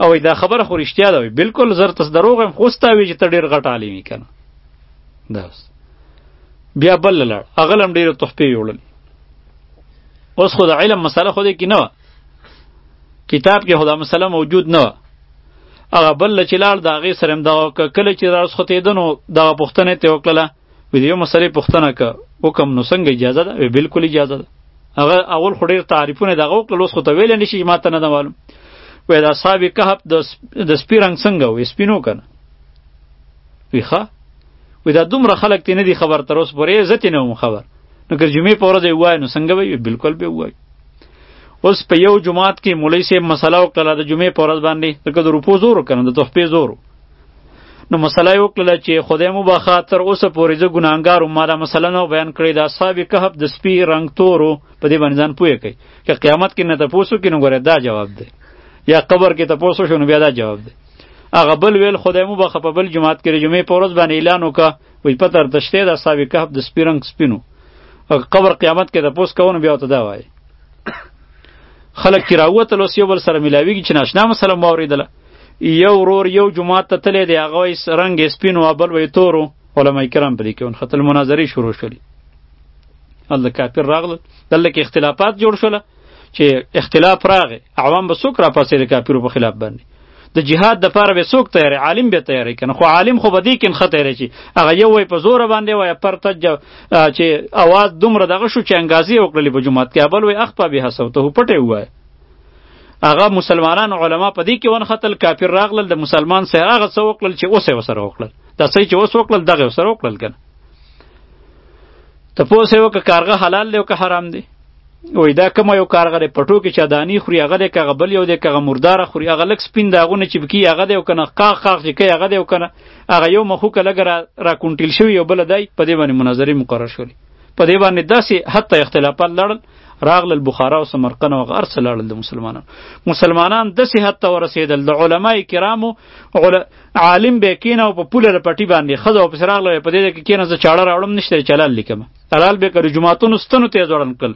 او دا خبره خو رښتیا ده بالکل زر تس دروغ هم خوستا وی چې ته ډیر غټ عالم یې کنه دا بیا بل لړ اغلم ډیر تحفه وړل اوس خو د علم مسله خو دې کې نه کتاب کې خدا مسله موجود نه هغه بل چې لاړ دا غي سره دا کله چې راس ختیدنو دا پښتنه ته وکړه ویډیو مسلې پښتنه ک وکم نو څنګه اجازه ده بالکل اجازه ده هغه اول خو ډیر تعریفونه دغه وکړل اوس خو ته ویل نشي ما ته نه معلوم وای دا صاحب کهب د د سپی رنگ څنګه وي سپینو کنه وی ښه وی دا دومره خلک تی نه دی خبر تر اوس پورې عزت نه هم خبر نو که جمعې په ورځ وای نو څنګه وای بالکل به وای اوس په یو جماعت کې مولوی صاحب مسله وکړه د جمعې په ورځ باندې دغه د روپو زور کنه د تحفې زور نو مسله یې وکړله چې خدای مو بخا تر اوسه پورې زه ګناهګار وم ما دا مسله نه بیان کړې د اصحاب کهف د سپي رنګ تورو په دې باندې ځان پوه کوي که قیامت کې نه تپوسو کې نو ګوره دا جواب دی یا قبر کې تپوسو شو نو بیا دا جواب دی هغه بل ویل خدای مو بخا په بل جماعت کې جمعې په ورځ باندې اعلان وکړه وی پته درته شته د اصحاب کهف د سپي رنګ سپینو قبر قیامت کې د پوس کوونه بیا ته دا وایي خلک چې راووتل اوس یو بل سره میلاویږي چې ناشنا مسله مو اورېدله یو ورور یو جماعت ته تللی دی هغه وایي رنګ یې سپین و بل وایي تور و علما کرام پرې کې ونښتل مناظرې شروع شولې هلته کافر راغلل دلته کې اختلافات جوړ شوله چې اختلاف راغی عوام به څوک راپاڅېد کافرو په خلاف باندې د جهاد د پاره به څوک تیار عالم به تیار کنه خو عالم خو بدی کین خطه لري چې هغه یو وای په زور باندې وای پر تج چې اواز دومره دغه شو چې انګازي وکړلې په جمعات کې بل وای اخپا به حسو ته پټه وای هغه مسلمانان علما په دې کې ون خطل کافر راغلل د مسلمان سره هغه څو وکړل چې اوسه وسره وکړل دا سې چې اوسه وکړل دغه وسره وکړل کنه ته پوه سې وکه کارغه حلال دی او که حرام دی وای دا کوم یو کارغه دی پټو کې چا دانی خوري هغه دی کغه بل یو دی کغه مردار خوري هغه لک سپین داغونه چې بکی هغه دی او کنه قاق قاق چې کوي هغه دی او کنه هغه یو مخو کله را, را کونټیل شوی یو بل دی په دې باندې مناظره مقرر شول په دې باندې داسې حتی اختلافات لړل راغل بخارا او سمرقند او غر سره لړل د مسلمانانو مسلمانان داسې حتی ورسېدل د علماي کرامو عالم به کینه او په پوله لپټی باندې خزه او پسراغ لوي په دې کې کینه زه چاړه راوړم نشته چلال لیکم الال به کړ جمعهتون ستنو ته ځوړن کړ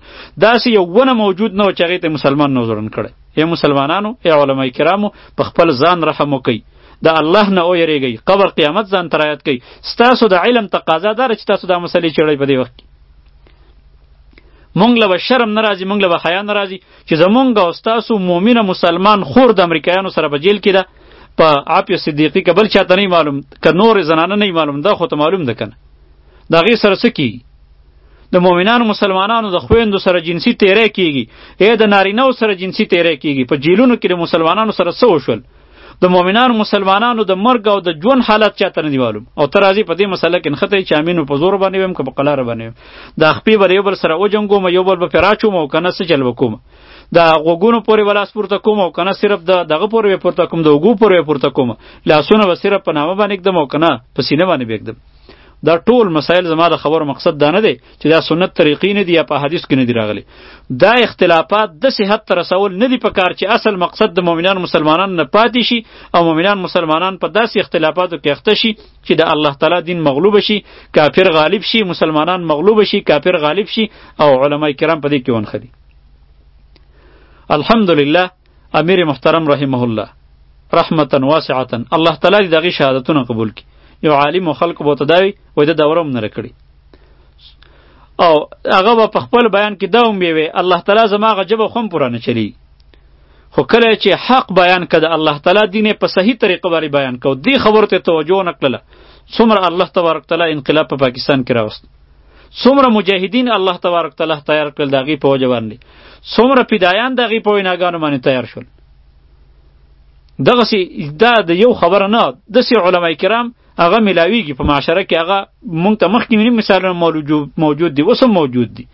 داسې یو ونه موجود نه و چې هغه ته مسلمان نه ځوړن کړي ای مسلمانانو ای علما کرامو په خپل ځان رحم وکړئ د الله نه او یریږي قبر قیامت ځان ترایت کوي ستاسو د علم تقاضا دار چې تاسو د مسلې چړې په دې وخت مونږ له شرم ناراضي مونږ له حیا ناراضي چې زمونږ او تاسو مؤمنه مسلمان خور د امریکایانو سره په جیل کې ده په عافیه صدیقی که بل چاته نه معلوم که نور زنانه نه معلوم دا خو ته معلوم ده کنه دا غي سره سکی د مؤمنانو مسلمانانو د خويندو سره جنسي تیرې کیږي اې د نارینه سره جنسي تیرې کیږي په جیلونو کې د مسلمانانو سره څه وشول د مؤمنانو مسلمانانو د مرګ او د ژوند حالت چاته نه دی معلوم او تر ازي په دې مسله کې نخته چې امینو په زور باندې ویم که په قلار باندې ویم د خپې بر یو بل سره او جنګو مې یو بل په راچوم او کنه څه چل وکوم د غوګونو پورې ولاس پورته کوم او کنه صرف د دغه پورې پورته کوم د وګو پورې پورته کوم لاسونه به صرف په نامه باندې کدم او کنه په سینه باندې بګدم دا ټول مسائل زما د خبرو مقصد دا نه دی چې دا سنت طریقې نه دی یا په حدیث کې نه دی راغلی دا اختلافات د صحت تر رسول نه دی په کار چې اصل مقصد د مؤمنان مسلمانان نه پاتې شي او مؤمنان مسلمانان په داسې اختلافاتو کې اخته شي چې د الله تعالی دین مغلوب شي کافر غالب شي مسلمانان مغلوب شي کافر غالب شي او علما کرام په دې کې ونخدي الحمدلله امیر محترم رحمه الله رحمتا واسعتا الله تعالی دې دغه شهادتونه قبول کړي یو عالم او خلق بوته دی وای د دوره هم نه کړی او هغه په خپل بیان کې دا هم وی الله تعالی زما غجب خوم پوره نه چلی خو کله چې حق بیان کده الله تعالی دین په صحیح طریقه باندې بیان کو دی خبرته توجه نه کړله څومره الله تبارک تعالی انقلاب په پاکستان کې راوست څومره مجاهدین الله تبارک تعالی تیار کړل د هغې په وجه باندې څومره فدایان د هغې په ویناګانو باندې تیار شول دغسې دا د یو خبره نه داسې علما کرام هغه ملاویږي په معاشره کې هغه مونږ ته مخکې مینې مثالونه موجود دي اوس هم موجود دي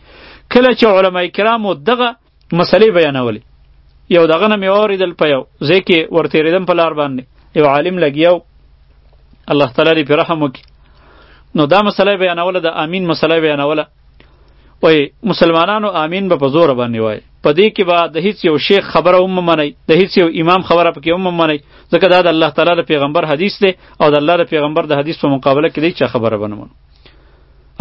کله چې علما کرامو دغه مسلې بیانولې یو دغه نه مې واورېدل په یو ځای کې ورتېرېدم په لار باندې یو عالم لګیا و الله تعالی دې پرې رحم وکړي نو دا مسله بیانوله د امین مسله بیانوله وای مسلمانانو امین به په زور باندې وای په دې کې به د هیڅ یو شیخ خبره هم منئ د هیڅ یو امام خبره پکې هم منئ ځکه دا د الله تعالی د پیغمبر حدیث دی او د الله د پیغمبر د حدیث په مقابله کې دی چې خبره بنمون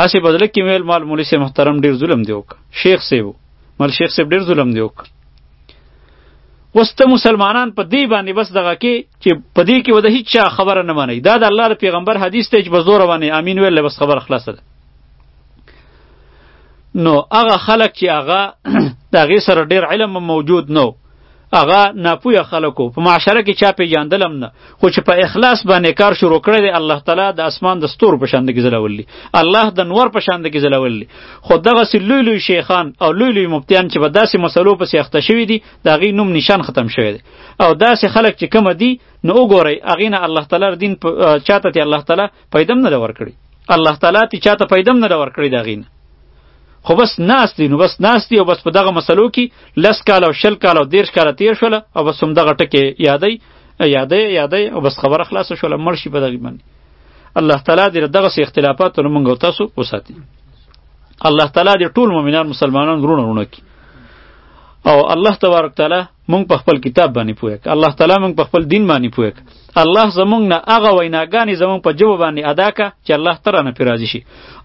اسی بدل کې ویل مال مولوی محترم ډیر ظلم دی وک شیخ سیو مل شیخ صاحب ډیر ظلم دی وکړ اوس ته مسلمانان په دې باندې بس دغه کې چې په دې کې وده هیڅ خبره نه مانی دا د الله د پیغمبر حدیث ته چې په زور باندې امین ویل بس خبر خلاص ده نو هغه خلک چې هغه د هغې سره ډیر علم موجود نو هغه ناپوهه خلکو په معاشره کې چا پیژاندل هم نه خو چې په اخلاص باندې کار شروع کړی دی الله تعالی د اسمان د ستورو په شان کې ځلولي الله د نور په شان کې ځلولي خو دغه سي لوی لوی شیخان او لوی لوی مفتیان چې په داسې مسلو پسې اخته شوي دي د هغې نوم نشان ختم شوی دی او داسې خلک چې کوم دي نو وګورئ هغې نه الله تعالی دین چاته دی الله تعالی پیدم نه ورکړي الله تعالی تی چاته پیدم نه ورکړي دا غین خو بس ناس دي نو بس ناس دي او بس په دغه مسلو کې لس کال او شل کال او دیرش کال تیر شول او بس هم دغه ټکی یادای یادای یادای او بس خبره خلاص شول مړ شي په دغه باندې الله تعالی دې دغه سي اختلافات نو موږ تاسو وساتي الله تعالی دې ټول مؤمنان مسلمانان ورونه ورونه کی او الله تبارک تعالی مونږ په خپل کتاب باندې پوهه ک الله تعالی مونږ په خپل دین باندې پوهه ک الله زمونږ نه هغه ویناګانې زمونږ په جواب باندې ادا ک چې الله تعالی نه پیرازي شي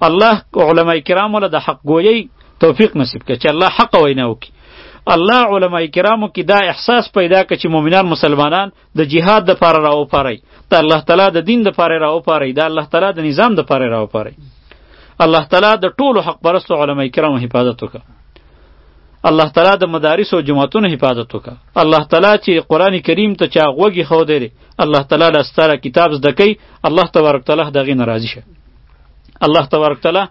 الله علما کرام ول د حق گویی توفیق نصیب ک چې الله حق وینا وکي الله علما کرامو کې دا احساس پیدا ک چې مؤمنان مسلمانان د جهاد د پاره راو پاره د الله تعالی د دین د پاره راو پاره د الله تعالی د نظام د پاره راو پاره الله تعالی د ټولو حق پرستو علما کرامو حفاظت وکړه الله تعالی د مدارس او جماعتونو حفاظت وکړه الله تعالی چې قران کریم ته چا غوږی خو دی الله تعالی له ستاره کتاب زده کوي الله تبارک تعالی دغه ناراضي شه الله تبارک تعالی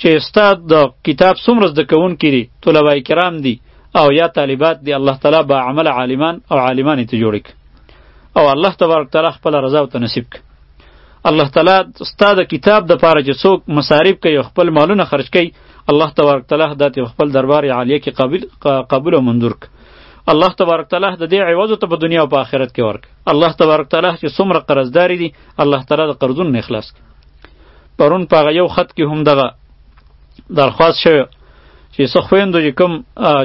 چې استاد د کتاب څومره زده کوونکي دي طلبه کرام دي او یا طالبات دی الله تعالی با عمل عالمان او عالمان ته جوړک او الله تبارک تعالی خپل رضا او تنصیب ک الله تعالی ستاده کتاب د پاره چې څوک مصارف کوي خپل مالونه خرج کوي الله تبارک تعالی د خپل دربار عالیه کې قبول قبول او منظور ک الله تبارک تعالی د دې عوض ته په دنیا او په آخرت کې ورک الله تبارک تعالی چې څومره قرضداري دي الله تعالی د قرضون نه اخلاص پرون په یو خط کې هم دغه درخواست شوی چې څه خویندو چې کوم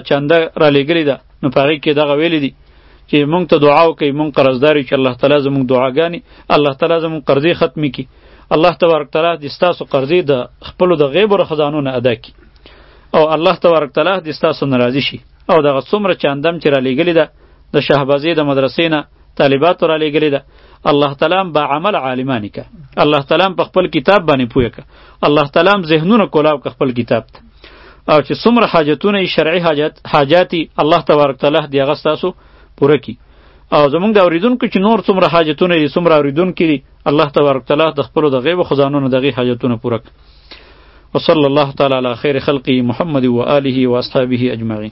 چنده را لېږلې ده نو په هغې کې دغه ویلي دي چې مونږ ته دعا وکړئ مونږ قرضدار یو چې الله تعالی زموږ دعاګانې الله تعالی زموږ قرضې ختمې کړي الله تبارک تعالی د ستاسو قرضې د خپلو د غیبو له خزانو نه ادا کړي او الله تبارک تعالی د ستاسو نه راضي شي او دغه څومره چې اندم چې را لېږلې ده د شهبازې د مدرسې نه طالباتو را لېږلې ده الله تعالی به عمل عالمانی که الله تعالی په خپل کتاب باندې پوهه که الله تعالی هم ذهنونه کولاو که خپل کتاب ته او چې څومره حاجتونه یې شرعي حاجت حاجاتي الله تبارک تعالی دې هغه ستاسو پوره کړي او زمونږ د اورېدونکو چې نور څومره حاجتونه دي څومره اورېدونکي دي الله تبارک تعالی د خپلو د غیبو خزانونو دغې حاجتونه پوره کړي وصلی الله تعالی علی خیر خلقه محمد و آله و اصحابه اجمعین